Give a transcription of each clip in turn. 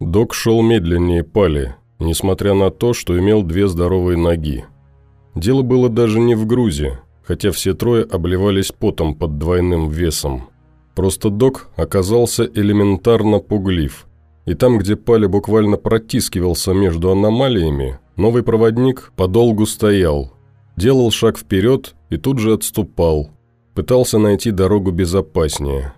Док шел медленнее Пали, несмотря на то, что имел две здоровые ноги. Дело было даже не в грузе, хотя все трое обливались потом под двойным весом. Просто док оказался элементарно пуглив. И там, где Пали буквально протискивался между аномалиями, новый проводник подолгу стоял, делал шаг вперед и тут же отступал, пытался найти дорогу безопаснее.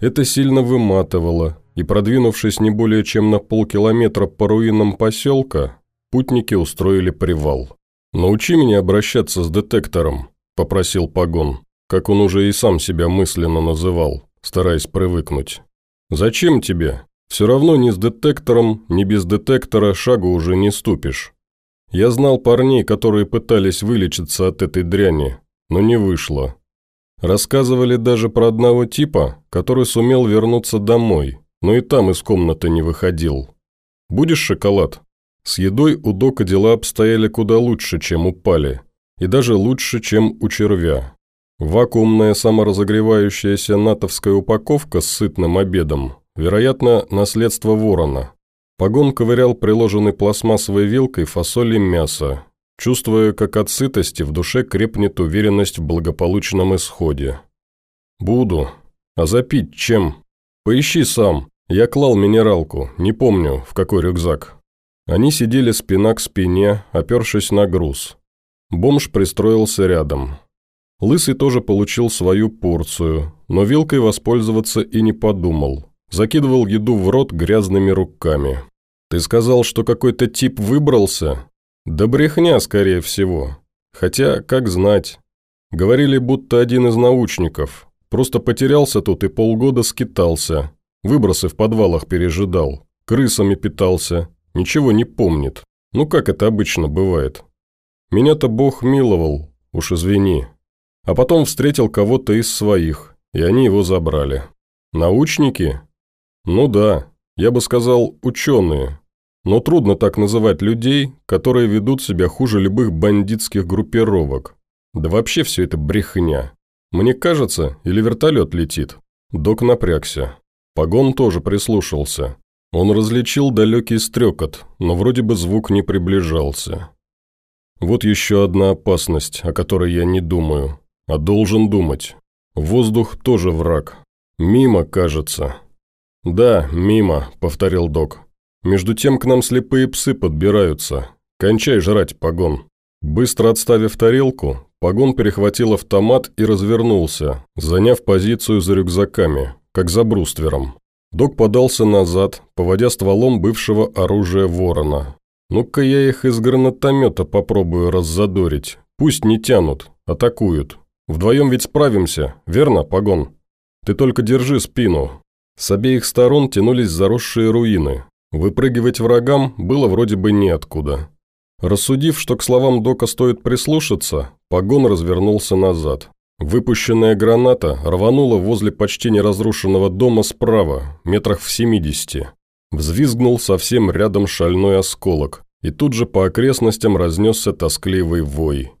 Это сильно выматывало, и продвинувшись не более чем на полкилометра по руинам поселка, путники устроили привал. «Научи меня обращаться с детектором», – попросил Погон, как он уже и сам себя мысленно называл, стараясь привыкнуть. «Зачем тебе? Все равно ни с детектором, ни без детектора шагу уже не ступишь. Я знал парней, которые пытались вылечиться от этой дряни, но не вышло. Рассказывали даже про одного типа, который сумел вернуться домой, но и там из комнаты не выходил. Будешь шоколад?» С едой у Дока дела обстояли куда лучше, чем у Пали, и даже лучше, чем у червя. Вакуумная саморазогревающаяся натовская упаковка с сытным обедом, вероятно, наследство ворона. Погон ковырял приложенной пластмассовой вилкой фасоль и мясо, чувствуя, как от сытости в душе крепнет уверенность в благополучном исходе. «Буду. А запить чем? Поищи сам. Я клал минералку, не помню, в какой рюкзак». Они сидели спина к спине, опершись на груз. Бомж пристроился рядом. Лысый тоже получил свою порцию, но вилкой воспользоваться и не подумал. Закидывал еду в рот грязными руками. «Ты сказал, что какой-то тип выбрался?» «Да брехня, скорее всего. Хотя, как знать. Говорили, будто один из научников. Просто потерялся тут и полгода скитался. Выбросы в подвалах пережидал. Крысами питался. Ничего не помнит. Ну, как это обычно бывает. Меня-то Бог миловал, уж извини. А потом встретил кого-то из своих, и они его забрали. Научники? Ну да, я бы сказал, ученые. Но трудно так называть людей, которые ведут себя хуже любых бандитских группировок. Да вообще все это брехня. Мне кажется, или вертолет летит. Док напрягся. Погон тоже прислушался. Он различил далекий стрекот, но вроде бы звук не приближался. Вот еще одна опасность, о которой я не думаю, а должен думать. Воздух тоже враг. Мимо, кажется. «Да, мимо», — повторил док. «Между тем к нам слепые псы подбираются. Кончай жрать, погон». Быстро отставив тарелку, погон перехватил автомат и развернулся, заняв позицию за рюкзаками, как за бруствером. Док подался назад, поводя стволом бывшего оружия ворона. «Ну-ка я их из гранатомета попробую раззадорить. Пусть не тянут, атакуют. Вдвоем ведь справимся, верно, Погон? Ты только держи спину». С обеих сторон тянулись заросшие руины. Выпрыгивать врагам было вроде бы неоткуда. Рассудив, что к словам Дока стоит прислушаться, Погон развернулся назад. Выпущенная граната рванула возле почти неразрушенного дома справа, метрах в 70. Взвизгнул совсем рядом шальной осколок, и тут же по окрестностям разнесся тоскливый вой.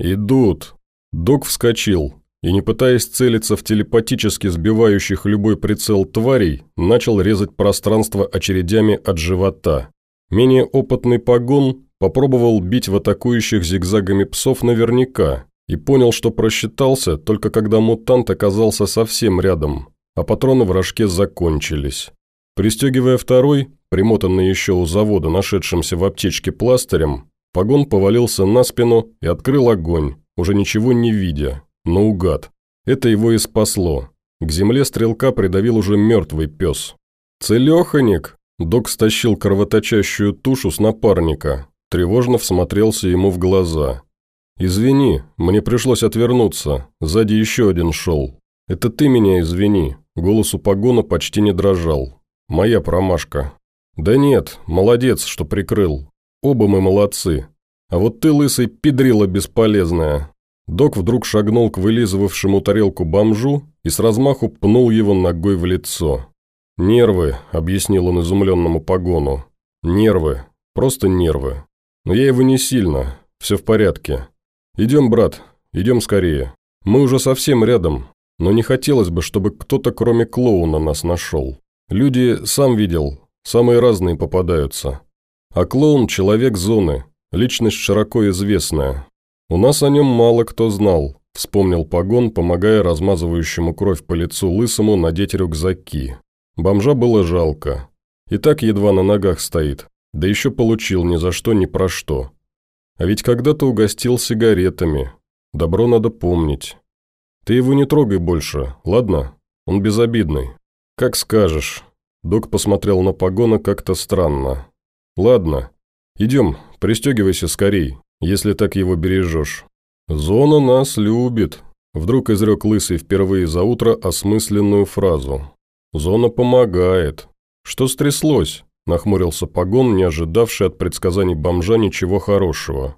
«Идут!» Док вскочил и, не пытаясь целиться в телепатически сбивающих любой прицел тварей, начал резать пространство очередями от живота. Менее опытный погон попробовал бить в атакующих зигзагами псов наверняка, и понял, что просчитался, только когда мутант оказался совсем рядом, а патроны в рожке закончились. Пристегивая второй, примотанный еще у завода, нашедшимся в аптечке пластырем, погон повалился на спину и открыл огонь, уже ничего не видя, наугад. Это его и спасло. К земле стрелка придавил уже мертвый пес. «Целеханик!» Док стащил кровоточащую тушу с напарника, тревожно всмотрелся ему в глаза. «Извини, мне пришлось отвернуться, сзади еще один шел. Это ты меня извини», голос у погона почти не дрожал. «Моя промашка». «Да нет, молодец, что прикрыл. Оба мы молодцы. А вот ты, лысый, педрила бесполезная». Док вдруг шагнул к вылизывавшему тарелку бомжу и с размаху пнул его ногой в лицо. «Нервы», — объяснил он изумленному погону. «Нервы. Просто нервы. Но я его не сильно. Все в порядке. «Идем, брат, идем скорее. Мы уже совсем рядом, но не хотелось бы, чтобы кто-то кроме клоуна нас нашел. Люди, сам видел, самые разные попадаются. А клоун – человек зоны, личность широко известная. У нас о нем мало кто знал, вспомнил Погон, помогая размазывающему кровь по лицу лысому надеть рюкзаки. Бомжа было жалко. И так едва на ногах стоит, да еще получил ни за что, ни про что. А ведь когда-то угостил сигаретами. Добро надо помнить. Ты его не трогай больше, ладно? Он безобидный. Как скажешь. Док посмотрел на погона как-то странно. Ладно. Идем, пристегивайся скорей, если так его бережешь. Зона нас любит. Вдруг изрек Лысый впервые за утро осмысленную фразу. Зона помогает. Что стряслось? Нахмурился погон, не ожидавший от предсказаний бомжа ничего хорошего.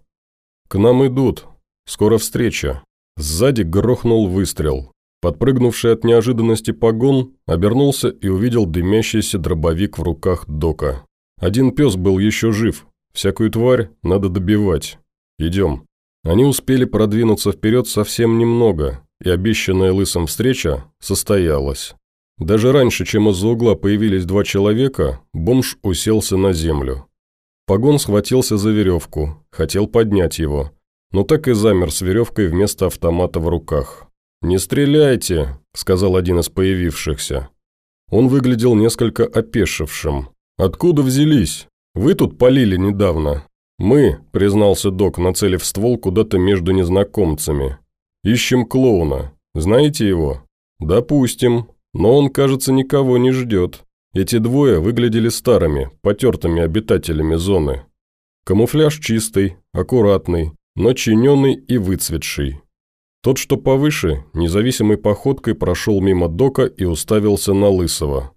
«К нам идут. Скоро встреча». Сзади грохнул выстрел. Подпрыгнувший от неожиданности погон обернулся и увидел дымящийся дробовик в руках Дока. Один пес был еще жив. Всякую тварь надо добивать. Идем. Они успели продвинуться вперед совсем немного, и обещанная лысом встреча состоялась. Даже раньше, чем из-за угла появились два человека, бомж уселся на землю. Погон схватился за веревку, хотел поднять его, но так и замер с веревкой вместо автомата в руках. «Не стреляйте», – сказал один из появившихся. Он выглядел несколько опешившим. «Откуда взялись? Вы тут полили недавно». «Мы», – признался док, нацелив ствол куда-то между незнакомцами. «Ищем клоуна. Знаете его?» «Допустим», но он, кажется, никого не ждет. Эти двое выглядели старыми, потертыми обитателями зоны. Камуфляж чистый, аккуратный, но чиненный и выцветший. Тот, что повыше, независимой походкой прошел мимо дока и уставился на Лысого.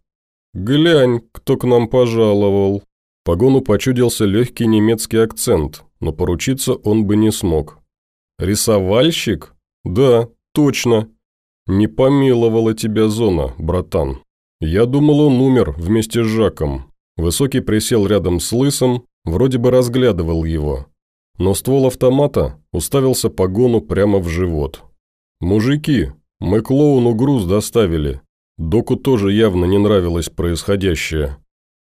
«Глянь, кто к нам пожаловал!» Погону почудился легкий немецкий акцент, но поручиться он бы не смог. «Рисовальщик? Да, точно. «Не помиловала тебя зона, братан. Я думал, он умер вместе с Жаком». Высокий присел рядом с Лысым, вроде бы разглядывал его. Но ствол автомата уставился погону прямо в живот. «Мужики, мы клоуну груз доставили». Доку тоже явно не нравилось происходящее.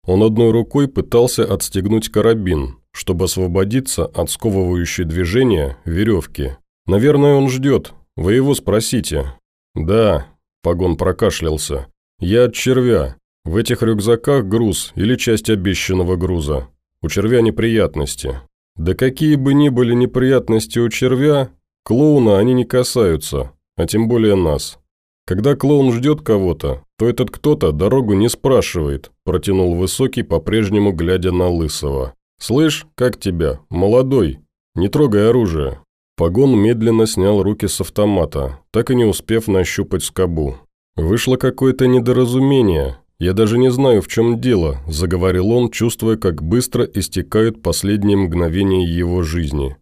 Он одной рукой пытался отстегнуть карабин, чтобы освободиться от сковывающей движения веревки. «Наверное, он ждет. Вы его спросите. «Да», – Погон прокашлялся. «Я от червя. В этих рюкзаках груз или часть обещанного груза. У червя неприятности. Да какие бы ни были неприятности у червя, клоуна они не касаются, а тем более нас. Когда клоун ждет кого-то, то этот кто-то дорогу не спрашивает», – протянул Высокий, по-прежнему глядя на Лысого. «Слышь, как тебя? Молодой. Не трогай оружие. Погон медленно снял руки с автомата, так и не успев нащупать скобу. «Вышло какое-то недоразумение. Я даже не знаю, в чем дело», – заговорил он, чувствуя, как быстро истекают последние мгновения его жизни.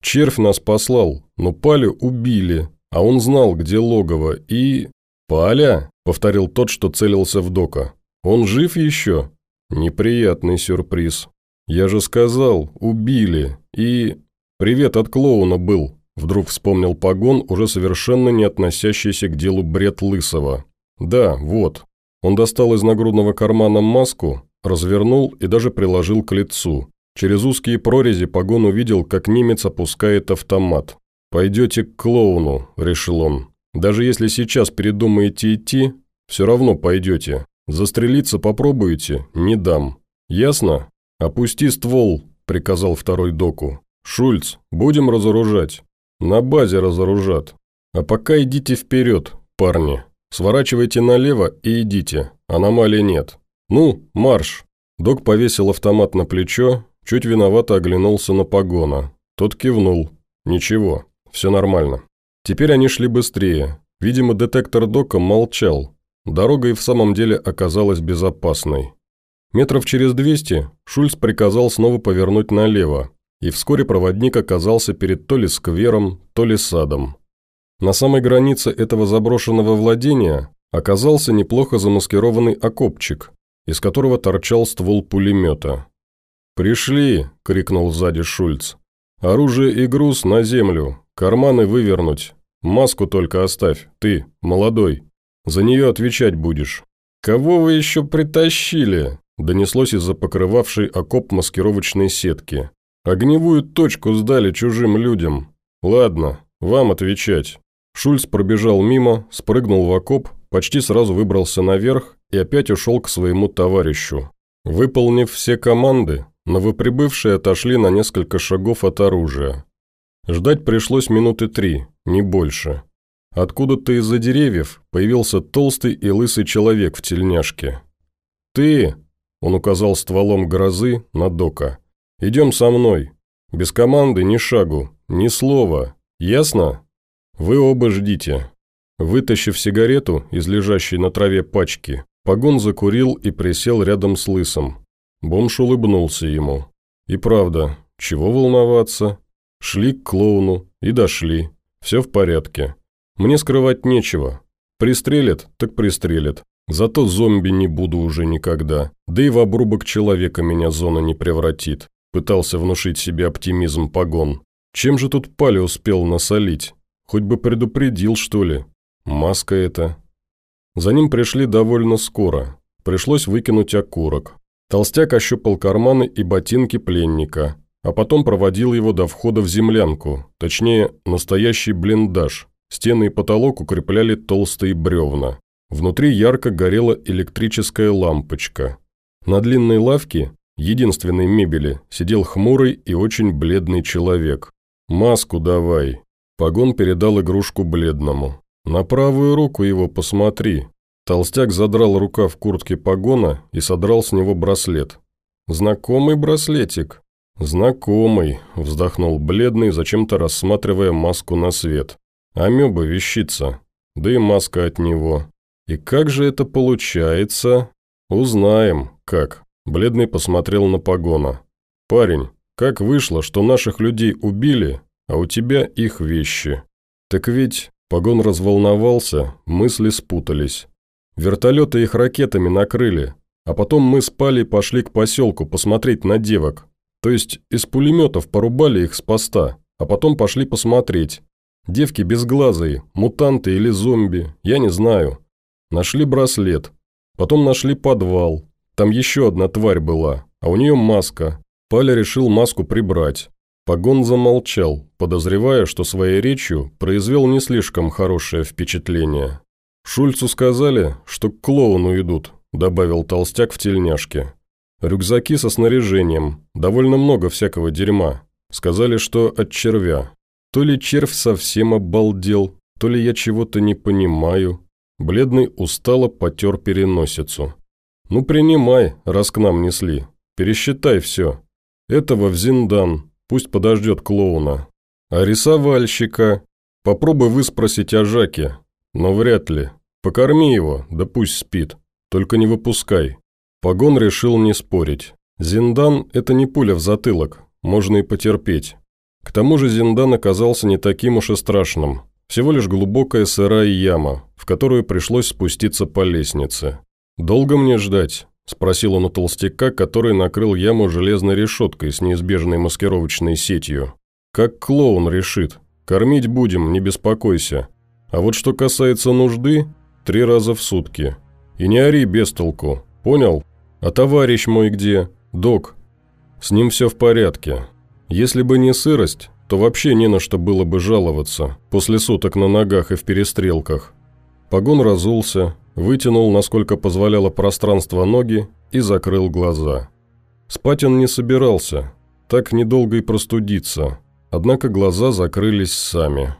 «Червь нас послал, но Палю убили, а он знал, где логово, и...» «Паля?» – повторил тот, что целился в Дока. «Он жив еще?» «Неприятный сюрприз. Я же сказал, убили, и...» «Привет от клоуна был», – вдруг вспомнил погон, уже совершенно не относящийся к делу бред Лысого. «Да, вот». Он достал из нагрудного кармана маску, развернул и даже приложил к лицу. Через узкие прорези погон увидел, как немец опускает автомат. «Пойдете к клоуну», – решил он. «Даже если сейчас передумаете идти, все равно пойдете. Застрелиться попробуете – не дам. Ясно? Опусти ствол», – приказал второй доку. «Шульц, будем разоружать. На базе разоружат. А пока идите вперед, парни. Сворачивайте налево и идите. Аномалий нет. Ну, марш!» Док повесил автомат на плечо, чуть виновато оглянулся на погона. Тот кивнул. «Ничего, все нормально». Теперь они шли быстрее. Видимо, детектор Дока молчал. Дорога и в самом деле оказалась безопасной. Метров через двести Шульц приказал снова повернуть налево, и вскоре проводник оказался перед то ли сквером, то ли садом. На самой границе этого заброшенного владения оказался неплохо замаскированный окопчик, из которого торчал ствол пулемета. «Пришли!» – крикнул сзади Шульц. «Оружие и груз на землю, карманы вывернуть. Маску только оставь, ты, молодой. За нее отвечать будешь». «Кого вы еще притащили?» донеслось из-за покрывавшей окоп маскировочной сетки. «Огневую точку сдали чужим людям. Ладно, вам отвечать». Шульц пробежал мимо, спрыгнул в окоп, почти сразу выбрался наверх и опять ушел к своему товарищу. Выполнив все команды, новоприбывшие отошли на несколько шагов от оружия. Ждать пришлось минуты три, не больше. Откуда-то из-за деревьев появился толстый и лысый человек в тельняшке. «Ты!» – он указал стволом грозы на Дока. «Идем со мной. Без команды ни шагу, ни слова. Ясно? Вы оба ждите». Вытащив сигарету из лежащей на траве пачки, Погон закурил и присел рядом с лысым. Бомж улыбнулся ему. И правда, чего волноваться? Шли к клоуну и дошли. Все в порядке. Мне скрывать нечего. Пристрелят, так пристрелят. Зато зомби не буду уже никогда. Да и в обрубок человека меня зона не превратит. Пытался внушить себе оптимизм погон. Чем же тут Пали успел насолить? Хоть бы предупредил, что ли? Маска это. За ним пришли довольно скоро. Пришлось выкинуть окурок. Толстяк ощупал карманы и ботинки пленника, а потом проводил его до входа в землянку, точнее, настоящий блиндаж. Стены и потолок укрепляли толстые бревна. Внутри ярко горела электрическая лампочка. На длинной лавке, единственной мебели, сидел хмурый и очень бледный человек. «Маску давай». Погон передал игрушку бледному. «На правую руку его посмотри». Толстяк задрал рука в куртке погона и содрал с него браслет. «Знакомый браслетик?» «Знакомый», – вздохнул бледный, зачем-то рассматривая маску на свет. Амеба вещица, да и маска от него. И как же это получается? Узнаем, как. Бледный посмотрел на погона. Парень, как вышло, что наших людей убили, а у тебя их вещи? Так ведь... Погон разволновался, мысли спутались. Вертолеты их ракетами накрыли, а потом мы спали и пошли к поселку посмотреть на девок. То есть из пулеметов порубали их с поста, а потом пошли посмотреть. Девки безглазые, мутанты или зомби, я не знаю. Нашли браслет. Потом нашли подвал. Там еще одна тварь была, а у нее маска. Паля решил маску прибрать. Погон замолчал, подозревая, что своей речью произвел не слишком хорошее впечатление. «Шульцу сказали, что к клоуну идут», – добавил толстяк в тельняшке. «Рюкзаки со снаряжением, довольно много всякого дерьма. Сказали, что от червя. То ли червь совсем обалдел, то ли я чего-то не понимаю. Бледный устало потер переносицу. «Ну, принимай, раз к нам несли. Пересчитай все. Этого в Зиндан, пусть подождет клоуна. А рисовальщика? Попробуй выспросить о Жаке, но вряд ли. Покорми его, да пусть спит. Только не выпускай». Погон решил не спорить. Зиндан – это не пуля в затылок, можно и потерпеть. К тому же Зиндан оказался не таким уж и страшным. Всего лишь глубокая сырая яма, в которую пришлось спуститься по лестнице. «Долго мне ждать?» – спросил он у толстяка, который накрыл яму железной решеткой с неизбежной маскировочной сетью. «Как клоун решит. Кормить будем, не беспокойся. А вот что касается нужды – три раза в сутки. И не ори без толку, понял? А товарищ мой где? Док. С ним все в порядке. Если бы не сырость, то вообще не на что было бы жаловаться после суток на ногах и в перестрелках. Погон разулся, вытянул, насколько позволяло пространство ноги, и закрыл глаза. Спать он не собирался, так недолго и простудиться, однако глаза закрылись сами.